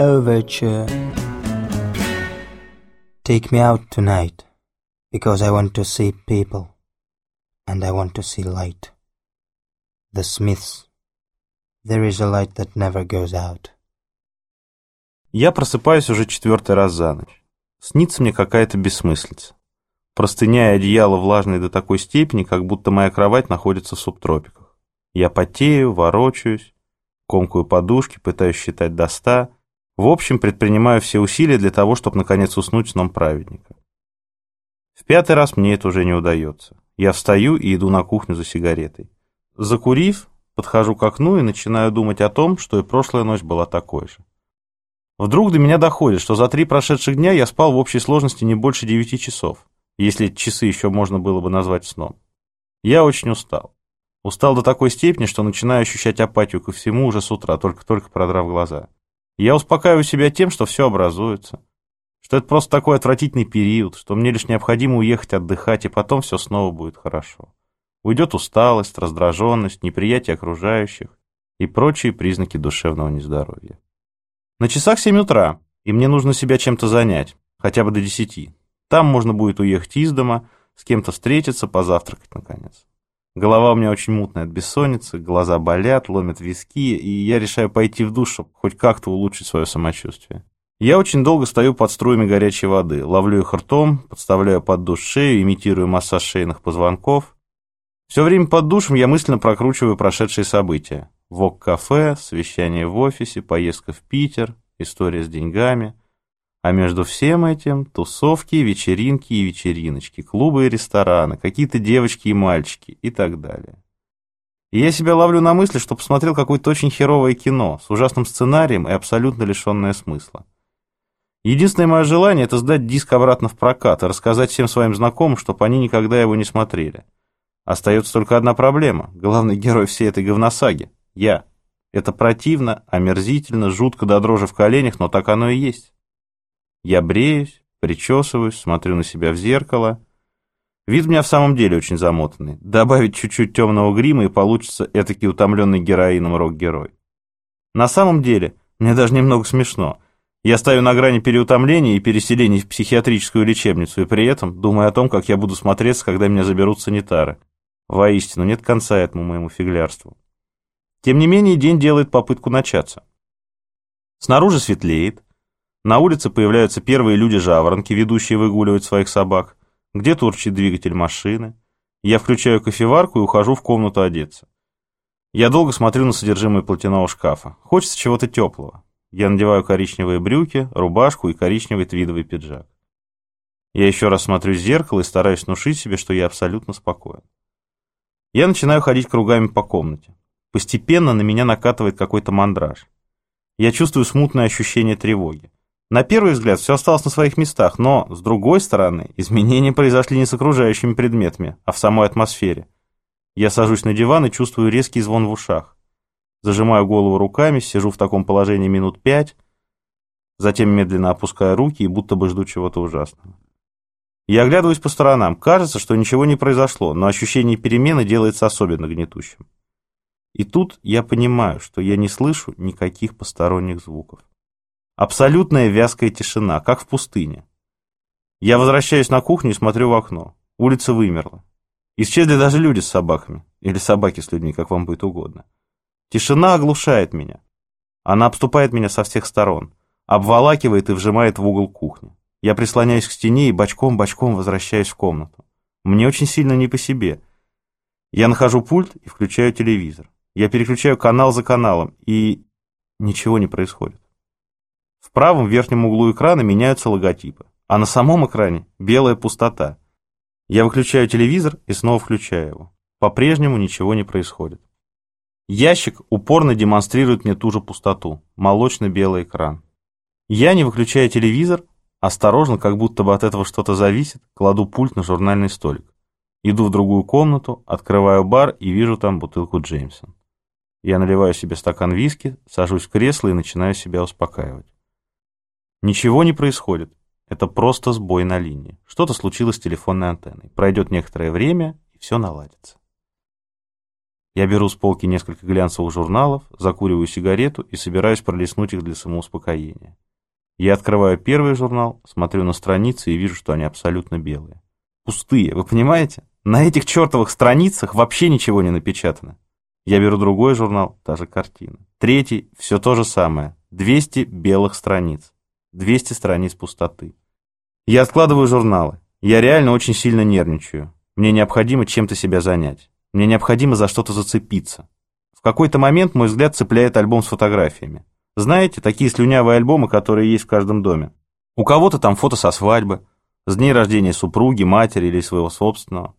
Overture. Take me out tonight, because I want to see people, and I want to see light. The Smiths. There is a light that never goes out. Я просыпаюсь уже четвертый раз за ночь. Снится мне какая-то бессмыслица. Простыня и одеяло влажные до такой степени, как будто моя кровать находится в субтропиках. Я потею, ворочаюсь, комкаю подушки, пытаюсь считать до ста. В общем, предпринимаю все усилия для того, чтобы наконец уснуть сном праведника. В пятый раз мне это уже не удается. Я встаю и иду на кухню за сигаретой. Закурив, подхожу к окну и начинаю думать о том, что и прошлая ночь была такой же. Вдруг до меня доходит, что за три прошедших дня я спал в общей сложности не больше девяти часов, если часы еще можно было бы назвать сном. Я очень устал. Устал до такой степени, что начинаю ощущать апатию ко всему уже с утра, только-только продрав глаза. Я успокаиваю себя тем, что все образуется, что это просто такой отвратительный период, что мне лишь необходимо уехать отдыхать, и потом все снова будет хорошо. Уйдет усталость, раздраженность, неприятие окружающих и прочие признаки душевного нездоровья. На часах 7 утра, и мне нужно себя чем-то занять, хотя бы до 10. Там можно будет уехать из дома, с кем-то встретиться, позавтракать, наконец. Голова у меня очень мутная от бессонницы, глаза болят, ломят виски, и я решаю пойти в душ, чтобы хоть как-то улучшить свое самочувствие. Я очень долго стою под струями горячей воды, ловлю их ртом, подставляю под душ шею, имитирую массаж шейных позвонков. Все время под душем я мысленно прокручиваю прошедшие события. ВОК-кафе, совещание в офисе, поездка в Питер, история с деньгами. А между всем этим тусовки, вечеринки и вечериночки, клубы и рестораны, какие-то девочки и мальчики и так далее. И я себя ловлю на мысли, что посмотрел какое-то очень херовое кино с ужасным сценарием и абсолютно лишенное смысла. Единственное мое желание – это сдать диск обратно в прокат и рассказать всем своим знакомым, чтобы они никогда его не смотрели. Остается только одна проблема – главный герой всей этой говносаги я. Это противно, омерзительно, жутко до дрожи в коленях, но так оно и есть. Я бреюсь, причесываюсь, смотрю на себя в зеркало. Вид у меня в самом деле очень замотанный. Добавить чуть-чуть темного грима, и получится этакий утомленный героином рок-герой. На самом деле, мне даже немного смешно. Я стою на грани переутомления и переселения в психиатрическую лечебницу, и при этом думаю о том, как я буду смотреться, когда меня заберут санитары. Воистину, нет конца этому моему фиглярству. Тем не менее, день делает попытку начаться. Снаружи светлеет, на улице появляются первые люди-жаворонки, ведущие выгуливать своих собак, где-то урчит двигатель машины. Я включаю кофеварку и ухожу в комнату одеться. Я долго смотрю на содержимое платяного шкафа. Хочется чего-то теплого. Я надеваю коричневые брюки, рубашку и коричневый твидовый пиджак. Я еще раз смотрю в зеркало и стараюсь внушить себе, что я абсолютно спокоен. Я начинаю ходить кругами по комнате. Постепенно на меня накатывает какой-то мандраж. Я чувствую смутное ощущение тревоги. На первый взгляд все осталось на своих местах, но, с другой стороны, изменения произошли не с окружающими предметами, а в самой атмосфере. Я сажусь на диван и чувствую резкий звон в ушах. Зажимаю голову руками, сижу в таком положении минут пять, затем медленно опускаю руки и будто бы жду чего-то ужасного. Я оглядываюсь по сторонам. Кажется, что ничего не произошло, но ощущение перемены делается особенно гнетущим. И тут я понимаю, что я не слышу никаких посторонних звуков. Абсолютная вязкая тишина, как в пустыне. Я возвращаюсь на кухню и смотрю в окно. Улица вымерла. Исчезли даже люди с собаками. Или собаки с людьми, как вам будет угодно. Тишина оглушает меня. Она обступает меня со всех сторон, обволакивает и вжимает в угол кухни. Я прислоняюсь к стене и бочком-бочком возвращаюсь в комнату. Мне очень сильно не по себе. Я нахожу пульт и включаю телевизор. Я переключаю канал за каналом, и ничего не происходит. В правом верхнем углу экрана меняются логотипы, а на самом экране белая пустота. Я выключаю телевизор и снова включаю его. По-прежнему ничего не происходит. Ящик упорно демонстрирует мне ту же пустоту, молочно-белый экран. Я, не выключая телевизор, осторожно, как будто бы от этого что-то зависит, кладу пульт на журнальный столик. Иду в другую комнату, открываю бар и вижу там бутылку Джеймсон. Я наливаю себе стакан виски, сажусь в кресло и начинаю себя успокаивать. Ничего не происходит. Это просто сбой на линии. Что-то случилось с телефонной антенной. Пройдет некоторое время, и все наладится. Я беру с полки несколько глянцевых журналов, закуриваю сигарету и собираюсь пролистнуть их для самоуспокоения. Я открываю первый журнал, смотрю на страницы и вижу, что они абсолютно белые. Пустые, вы понимаете? На этих чертовых страницах вообще ничего не напечатано. Я беру другой журнал, та же картина. Третий, все то же самое. 200 белых страниц. 200 страниц пустоты. Я откладываю журналы. Я реально очень сильно нервничаю. Мне необходимо чем-то себя занять. Мне необходимо за что-то зацепиться. В какой-то момент мой взгляд цепляет альбом с фотографиями. Знаете, такие слюнявые альбомы, которые есть в каждом доме. У кого-то там фото со свадьбы, с дней рождения супруги, матери или своего собственного.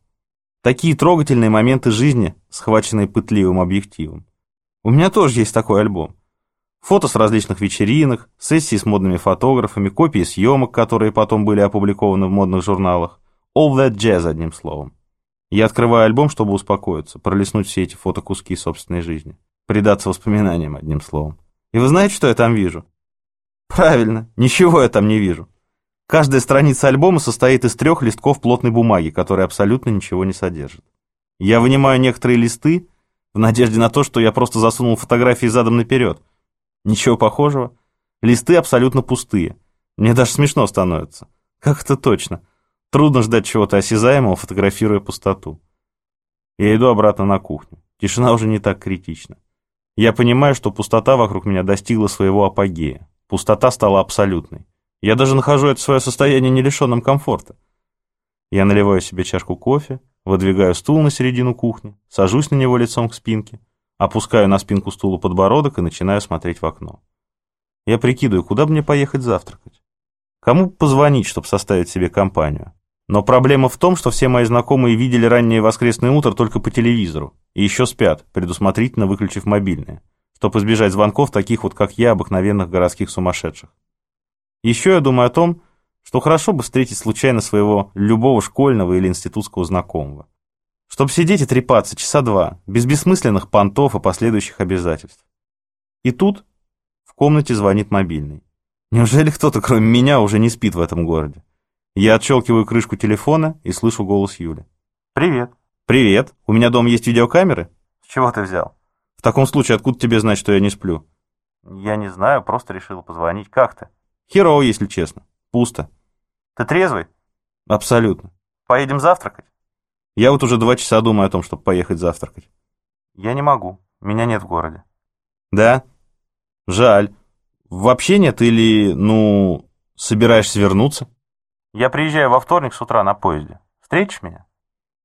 Такие трогательные моменты жизни, схваченные пытливым объективом. У меня тоже есть такой альбом. Фото с различных вечеринок, сессии с модными фотографами, копии съемок, которые потом были опубликованы в модных журналах. All that jazz, одним словом. Я открываю альбом, чтобы успокоиться, пролистнуть все эти фотокуски собственной жизни. Предаться воспоминаниям, одним словом. И вы знаете, что я там вижу? Правильно, ничего я там не вижу. Каждая страница альбома состоит из трех листков плотной бумаги, которые абсолютно ничего не содержат. Я вынимаю некоторые листы в надежде на то, что я просто засунул фотографии задом наперед. Ничего похожего. Листы абсолютно пустые. Мне даже смешно становится. Как это точно? Трудно ждать чего-то осязаемого, фотографируя пустоту. Я иду обратно на кухню. Тишина уже не так критична. Я понимаю, что пустота вокруг меня достигла своего апогея. Пустота стала абсолютной. Я даже нахожу это свое состояние не лишенным комфорта. Я наливаю себе чашку кофе, выдвигаю стул на середину кухни, сажусь на него лицом к спинке, опускаю на спинку стула подбородок и начинаю смотреть в окно. Я прикидываю, куда мне поехать завтракать. Кому позвонить, чтобы составить себе компанию. Но проблема в том, что все мои знакомые видели раннее воскресное утро только по телевизору и еще спят, предусмотрительно выключив мобильные, чтобы избежать звонков таких вот, как я, обыкновенных городских сумасшедших. Еще я думаю о том, что хорошо бы встретить случайно своего любого школьного или институтского знакомого. Чтобы сидеть и трепаться часа два, без бессмысленных понтов и последующих обязательств. И тут в комнате звонит мобильный. Неужели кто-то, кроме меня, уже не спит в этом городе? Я отщелкиваю крышку телефона и слышу голос Юли. «Привет». «Привет. У меня дома есть видеокамеры?» «С чего ты взял?» «В таком случае, откуда тебе знать, что я не сплю?» «Я не знаю, просто решил позвонить. Как ты?» «Херово, если честно. Пусто». «Ты трезвый?» «Абсолютно». «Поедем завтракать?» «Я вот уже два часа думаю о том, чтобы поехать завтракать». «Я не могу. Меня нет в городе». «Да? Жаль. Вообще нет или, ну, собираешься вернуться?» Я приезжаю во вторник с утра на поезде. Встретишь меня?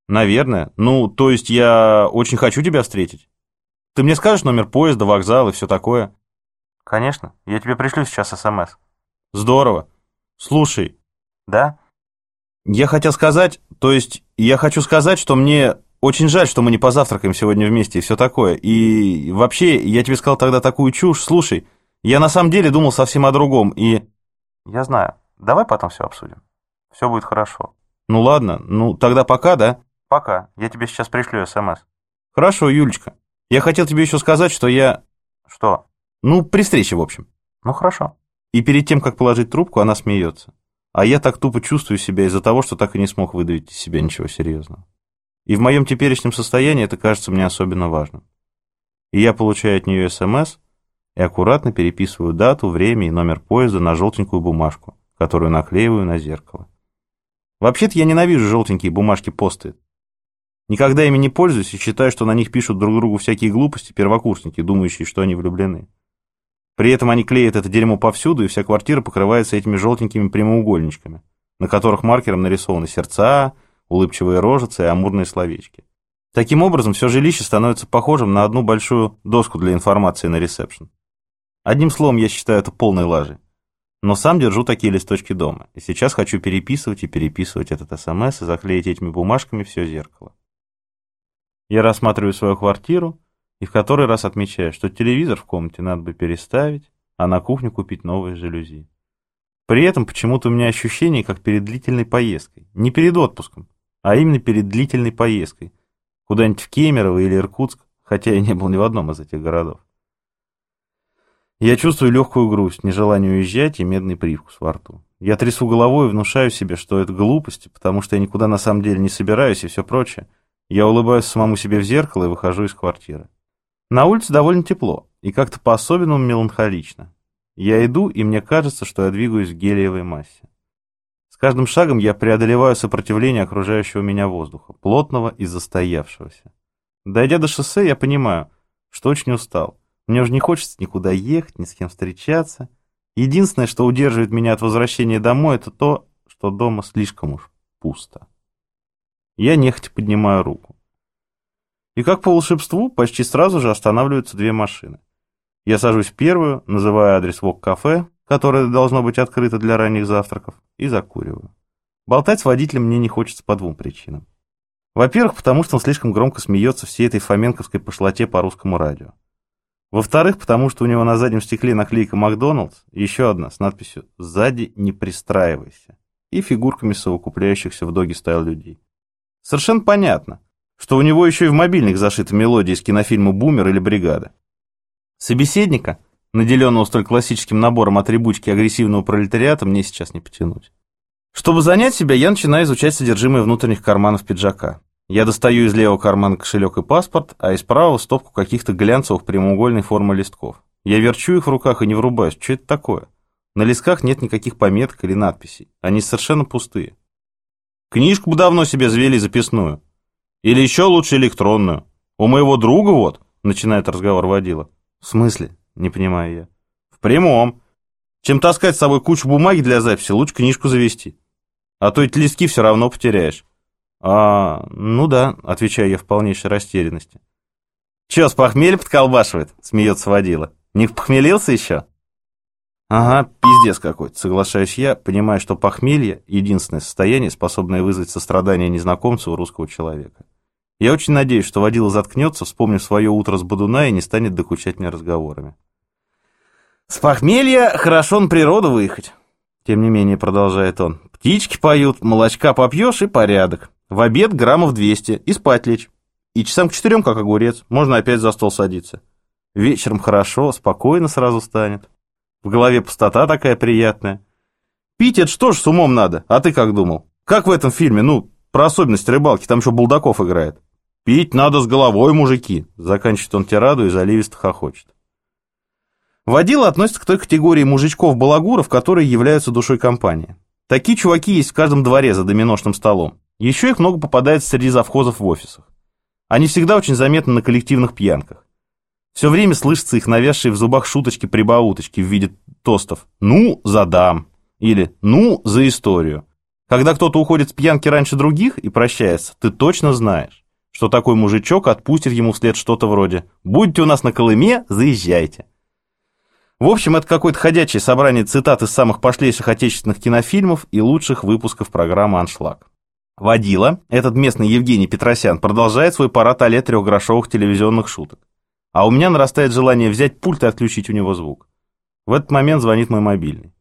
Наверное. Ну, то есть я очень хочу тебя встретить. Ты мне скажешь номер поезда, вокзал и все такое? Конечно. Я тебе пришлю сейчас СМС. Здорово. Слушай. Да? Я хотел сказать, то есть я хочу сказать, что мне очень жаль, что мы не позавтракаем сегодня вместе и все такое. И вообще, я тебе сказал тогда такую чушь. Слушай, я на самом деле думал совсем о другом, и... Я знаю. Давай потом все обсудим. Все будет хорошо. Ну ладно, ну тогда пока, да? Пока. Я тебе сейчас пришлю СМС. Хорошо, Юлечка. Я хотел тебе еще сказать, что я... Что? Ну, при встрече, в общем. Ну, хорошо. И перед тем, как положить трубку, она смеется. А я так тупо чувствую себя из-за того, что так и не смог выдавить из себя ничего серьезного. И в моем теперешнем состоянии это кажется мне особенно важным. И я получаю от нее СМС и аккуратно переписываю дату, время и номер поезда на желтенькую бумажку, которую наклеиваю на зеркало. Вообще-то я ненавижу желтенькие бумажки-посты. Никогда ими не пользуюсь и считаю, что на них пишут друг другу всякие глупости первокурсники, думающие, что они влюблены. При этом они клеят это дерьмо повсюду, и вся квартира покрывается этими желтенькими прямоугольничками, на которых маркером нарисованы сердца, улыбчивые рожицы и амурные словечки. Таким образом, все жилище становится похожим на одну большую доску для информации на ресепшн. Одним словом, я считаю это полной лажей. Но сам держу такие листочки дома, и сейчас хочу переписывать и переписывать этот СМС и заклеить этими бумажками все зеркало. Я рассматриваю свою квартиру и в который раз отмечаю, что телевизор в комнате надо бы переставить, а на кухню купить новые жалюзи. При этом почему-то у меня ощущение, как перед длительной поездкой. Не перед отпуском, а именно перед длительной поездкой. Куда-нибудь в Кемерово или Иркутск, хотя я не был ни в одном из этих городов. Я чувствую легкую грусть, нежелание уезжать и медный привкус во рту. Я трясу головой и внушаю себе, что это глупости, потому что я никуда на самом деле не собираюсь и все прочее. Я улыбаюсь самому себе в зеркало и выхожу из квартиры. На улице довольно тепло и как-то по-особенному меланхолично. Я иду, и мне кажется, что я двигаюсь в гелиевой массе. С каждым шагом я преодолеваю сопротивление окружающего меня воздуха, плотного и застоявшегося. Дойдя до шоссе, я понимаю, что очень устал. Мне уже не хочется никуда ехать, ни с кем встречаться. Единственное, что удерживает меня от возвращения домой, это то, что дома слишком уж пусто. Я нехотя поднимаю руку. И как по волшебству, почти сразу же останавливаются две машины. Я сажусь в первую, называю адрес ВОК-кафе, которое должно быть открыто для ранних завтраков, и закуриваю. Болтать с водителем мне не хочется по двум причинам. Во-первых, потому что он слишком громко смеется всей этой фоменковской пошлоте по русскому радио. Во-вторых, потому что у него на заднем стекле наклейка «Макдоналдс», еще одна с надписью «Сзади не пристраивайся» и фигурками совокупляющихся в доги стайл людей. Совершенно понятно, что у него еще и в мобильник зашита мелодия из кинофильма «Бумер» или «Бригада». Собеседника, наделенного столь классическим набором атрибутики агрессивного пролетариата, мне сейчас не потянуть. Чтобы занять себя, я начинаю изучать содержимое внутренних карманов пиджака. Я достаю из левого кармана кошелек и паспорт, а из правого стопку каких-то глянцевых прямоугольной формы листков. Я верчу их в руках и не врубаюсь. Что это такое? На листках нет никаких пометок или надписей. Они совершенно пустые. Книжку бы давно себе завели записную. Или еще лучше электронную. У моего друга вот, начинает разговор водила. В смысле? Не понимаю я. В прямом. Чем таскать с собой кучу бумаги для записи, лучше книжку завести. А то эти листки все равно потеряешь. А, ну да, отвечаю я в полнейшей растерянности. Че, с похмелья подколбашивает? Смеется водила. Не похмелился еще? Ага, пиздец какой-то, соглашаюсь я, понимая, что похмелье – единственное состояние, способное вызвать сострадание незнакомца у русского человека. Я очень надеюсь, что водила заткнется, вспомнив свое утро с Бодуна и не станет докучать мне разговорами. С похмелья хорошо на природу выехать. Тем не менее, продолжает он. Птички поют, молочка попьешь и порядок. В обед граммов 200 и спать лечь. И часам к четырем, как огурец, можно опять за стол садиться. Вечером хорошо, спокойно сразу станет. В голове пустота такая приятная. Пить это что ж с умом надо, а ты как думал? Как в этом фильме, ну, про особенность рыбалки, там еще Булдаков играет. «Пить надо с головой, мужики!» Заканчивает он тираду и заливисто хохочет. Водила относится к той категории мужичков-балагуров, которые являются душой компании. Такие чуваки есть в каждом дворе за доминошным столом. Еще их много попадается среди завхозов в офисах. Они всегда очень заметны на коллективных пьянках. Все время слышатся их навязшие в зубах шуточки-прибауточки в виде тостов «ну, задам» или «ну, за историю». Когда кто-то уходит с пьянки раньше других и прощается, ты точно знаешь что такой мужичок отпустит ему вслед что-то вроде «Будьте у нас на Колыме, заезжайте». В общем, это какое-то ходячее собрание цитат из самых пошлейших отечественных кинофильмов и лучших выпусков программы «Аншлаг». Водила, этот местный Евгений Петросян, продолжает свой парад а трехгрошовых телевизионных шуток. А у меня нарастает желание взять пульт и отключить у него звук. В этот момент звонит мой мобильный.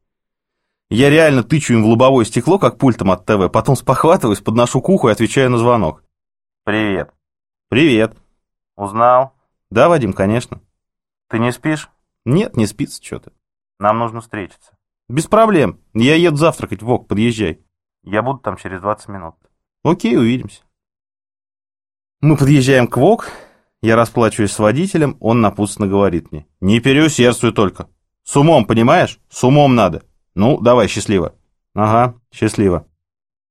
Я реально тычу им в лобовое стекло, как пультом от ТВ, потом спохватываюсь, подношу к уху и отвечаю на звонок. Привет. Привет. Узнал? Да, Вадим, конечно. Ты не спишь? Нет, не спится что-то. Нам нужно встретиться. Без проблем. Я еду завтракать в ОК, подъезжай. Я буду там через 20 минут. Окей, увидимся. Мы подъезжаем к ВОК, я расплачиваюсь с водителем, он напутственно говорит мне. Не переусердствуй только. С умом, понимаешь? С умом надо. Ну, давай, счастливо. Ага, счастливо.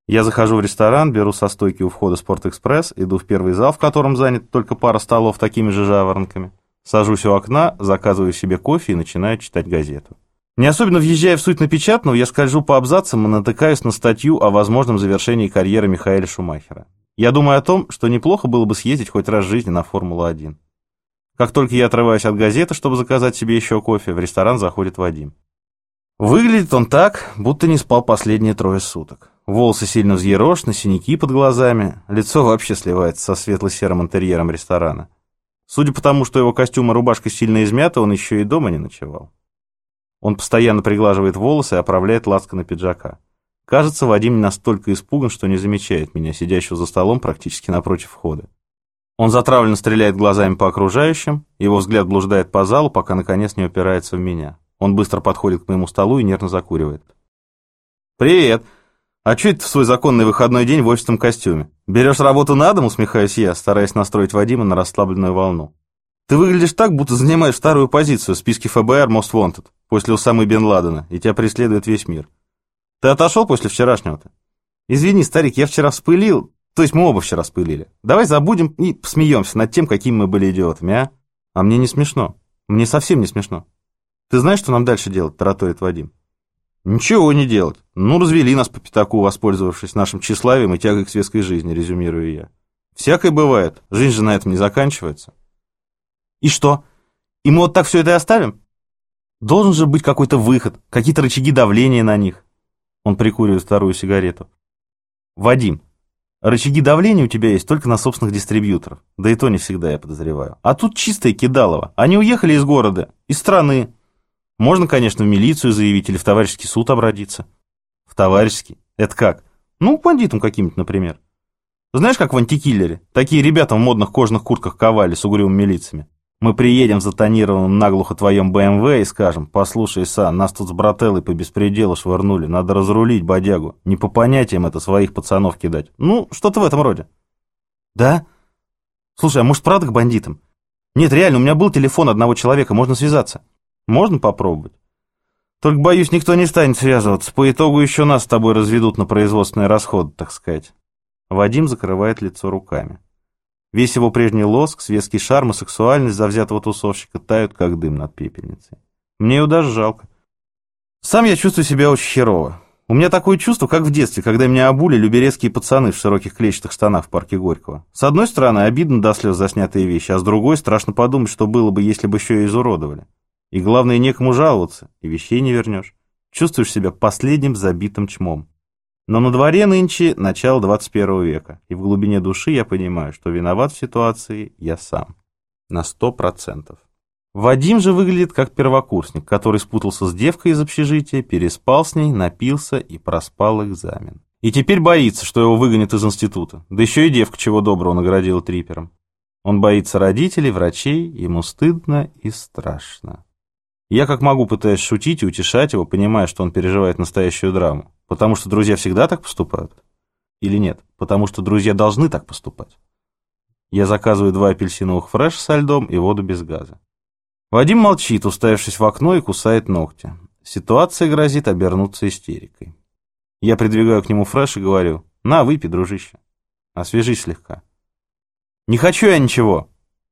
Я захожу в ресторан, беру со стойки у входа «Спортэкспресс», иду в первый зал, в котором занят только пара столов такими же жаворонками. Сажусь у окна, заказываю себе кофе и начинаю читать газету. Не особенно въезжая в суть напечатанного, я скольжу по абзацам и натыкаюсь на статью о возможном завершении карьеры Михаэля Шумахера. Я думаю о том, что неплохо было бы съездить хоть раз в жизни на Формулу-1. Как только я отрываюсь от газеты, чтобы заказать себе еще кофе, в ресторан заходит Вадим. Выглядит он так, будто не спал последние трое суток. Волосы сильно взъерошены, синяки под глазами, лицо вообще сливается со светло-серым интерьером ресторана. Судя по тому, что его костюм и рубашка сильно измяты, он еще и дома не ночевал. Он постоянно приглаживает волосы и оправляет лацко на пиджака. Кажется, Вадим настолько испуган, что не замечает меня, сидящего за столом практически напротив входа. Он затравленно стреляет глазами по окружающим, его взгляд блуждает по залу, пока наконец не упирается в меня. Он быстро подходит к моему столу и нервно закуривает. «Привет!» А что это в свой законный выходной день в офисном костюме? Берешь работу на дом, усмехаюсь я, стараясь настроить Вадима на расслабленную волну. Ты выглядишь так, будто занимаешь вторую позицию в списке ФБР Most Wanted после Усамы Бен Ладена, и тебя преследует весь мир. Ты отошел после вчерашнего-то? Извини, старик, я вчера вспылил, то есть мы оба вчера вспылили. Давай забудем и посмеемся над тем, какими мы были идиотами, а? А мне не смешно. Мне совсем не смешно. Ты знаешь, что нам дальше делать, тараторит Вадим? Ничего не делать. Ну, развели нас по пятаку, воспользовавшись нашим тщеславием и тягой к светской жизни, резюмирую я. Всякое бывает. Жизнь же на этом не заканчивается. И что? И мы вот так все это и оставим? Должен же быть какой-то выход, какие-то рычаги давления на них. Он прикуривает вторую сигарету. Вадим, рычаги давления у тебя есть только на собственных дистрибьюторов. Да и то не всегда, я подозреваю. А тут чистое кидалово. Они уехали из города, из страны. Можно, конечно, в милицию заявить или в товарищеский суд обратиться. В товарищеский? Это как? Ну, бандитам каким-то, например. Знаешь, как в антикиллере? Такие ребята в модных кожаных куртках ковали с угрюмыми лицами. Мы приедем в затонированном наглухо твоем БМВ и скажем, послушай, Сан, нас тут с брателлой по беспределу швырнули, надо разрулить бодягу. Не по понятиям это своих пацанов кидать. Ну, что-то в этом роде. Да? Слушай, а может правда к бандитам? Нет, реально, у меня был телефон одного человека, можно связаться. Можно попробовать? Только, боюсь, никто не станет связываться. По итогу еще нас с тобой разведут на производственные расходы, так сказать. Вадим закрывает лицо руками. Весь его прежний лоск, светский шарм и сексуальность завзятого тусовщика тают, как дым над пепельницей. Мне его даже жалко. Сам я чувствую себя очень херово. У меня такое чувство, как в детстве, когда меня обули люберецкие пацаны в широких клетчатых штанах в парке Горького. С одной стороны, обидно до слез заснятые вещи, а с другой, страшно подумать, что было бы, если бы еще и изуродовали. И главное, некому жаловаться, и вещей не вернешь. Чувствуешь себя последним забитым чмом. Но на дворе нынче начало 21 века, и в глубине души я понимаю, что виноват в ситуации я сам. На сто процентов. Вадим же выглядит как первокурсник, который спутался с девкой из общежития, переспал с ней, напился и проспал экзамен. И теперь боится, что его выгонят из института. Да еще и девка чего доброго наградила трипером. Он боится родителей, врачей, ему стыдно и страшно. Я как могу пытаюсь шутить и утешать его, понимая, что он переживает настоящую драму. Потому что друзья всегда так поступают? Или нет? Потому что друзья должны так поступать. Я заказываю два апельсиновых фреш со льдом и воду без газа. Вадим молчит, уставившись в окно и кусает ногти. Ситуация грозит обернуться истерикой. Я придвигаю к нему фреш и говорю, на, выпей, дружище. Освежись слегка. Не хочу я ничего.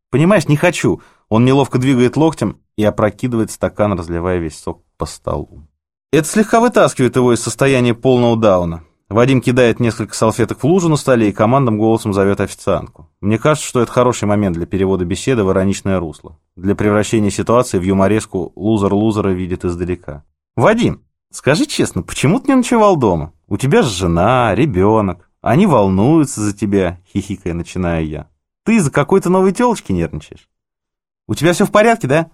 Понимаешь, не хочу. Он неловко двигает локтем и опрокидывает стакан, разливая весь сок по столу. Это слегка вытаскивает его из состояния полного дауна. Вадим кидает несколько салфеток в лужу на столе и командным голосом зовет официантку. Мне кажется, что это хороший момент для перевода беседы в ироничное русло, для превращения ситуации в юмореску «лузер лузера видит издалека». «Вадим, скажи честно, почему ты не ночевал дома? У тебя же жена, ребенок, они волнуются за тебя», — хихикая начинаю я. «Ты из-за какой-то новой телочки нервничаешь? У тебя все в порядке, да?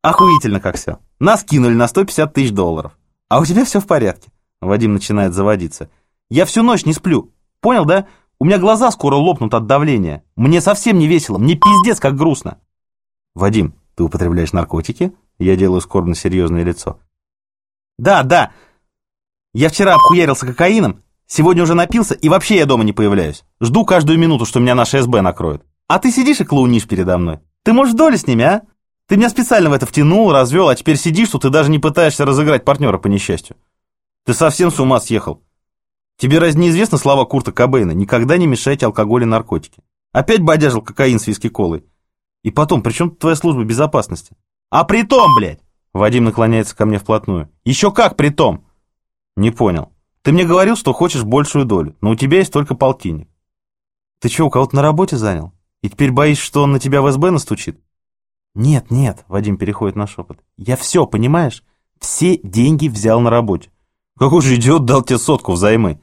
Охуительно как все. Нас кинули на 150 тысяч долларов. А у тебя все в порядке. Вадим начинает заводиться. Я всю ночь не сплю. Понял, да? У меня глаза скоро лопнут от давления. Мне совсем не весело. Мне пиздец как грустно. Вадим, ты употребляешь наркотики? Я делаю скорбно серьезное лицо. Да, да. Я вчера обхуярился кокаином, сегодня уже напился и вообще я дома не появляюсь. Жду каждую минуту, что меня наша СБ накроет. А ты сидишь и клоунишь передо мной. Ты можешь доли с ними, а? Ты меня специально в это втянул, развел, а теперь сидишь тут и даже не пытаешься разыграть партнера по несчастью. Ты совсем с ума съехал. Тебе разве неизвестны слова Курта Кобейна? Никогда не мешайте алкоголь и наркотики. Опять бодяжил кокаин с виски-колой. И потом, при чем твоя служба безопасности? А при том, блядь! Вадим наклоняется ко мне вплотную. Еще как при том? Не понял. Ты мне говорил, что хочешь большую долю, но у тебя есть только полтинник. Ты что, у кого-то на работе занял? И теперь боишься, что он на тебя в СБ настучит? «Нет, нет», — Вадим переходит на шепот. «Я все, понимаешь? Все деньги взял на работе. Какой же идиот дал тебе сотку взаймы?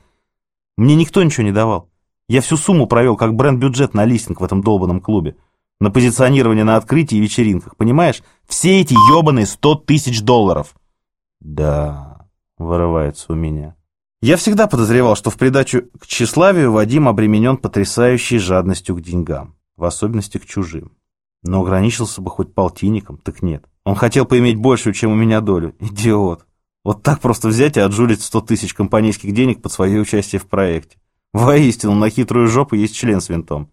Мне никто ничего не давал. Я всю сумму провел как бренд-бюджет на листинг в этом долбанном клубе. На позиционирование на открытии и вечеринках, понимаешь? Все эти ебаные сто тысяч долларов». «Да», — вырывается у меня. Я всегда подозревал, что в придачу к тщеславию Вадим обременен потрясающей жадностью к деньгам, в особенности к чужим. Но ограничился бы хоть полтинником, так нет. Он хотел поиметь большую, чем у меня долю. Идиот. Вот так просто взять и отжулить 100 тысяч компанейских денег под свое участие в проекте. Воистину, на хитрую жопу есть член с винтом.